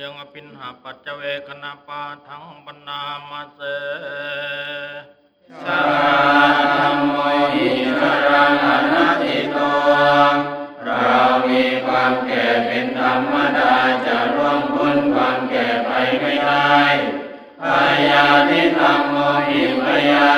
ยังอภินหาปัจเจเวคณปาทังปนามาเสสาธัมโมหินรังอนัตติโตเรามีความแก่เป็นธรรมดาจะร่วงพ้นความแก่ไปไม่ได้พยาธิธรรมโมหิพยา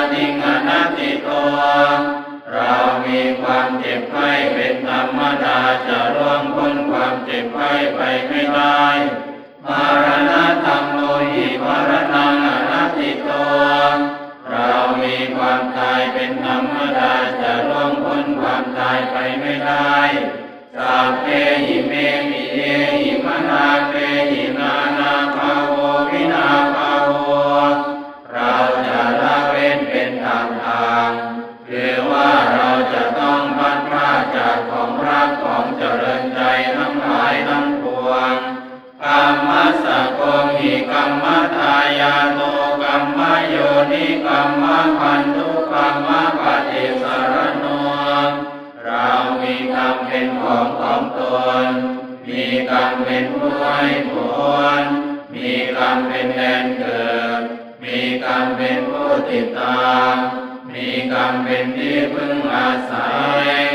นิกรรมพันธุกรรมปฏิสารโนเรามีกรรมเป็นของของตน มีกรรมเป็นผู้ให้ผลมีกรรมเป็นแดนเกิด มีกรรมเป็นผู้ติดตาม มีกรรมเป็นที่พึ่งอาศัย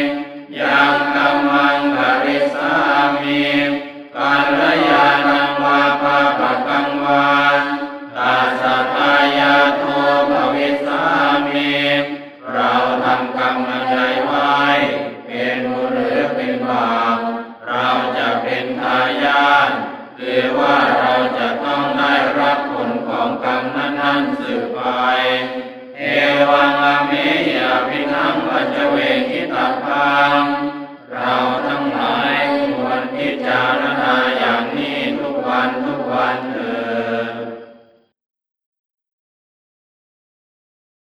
จเว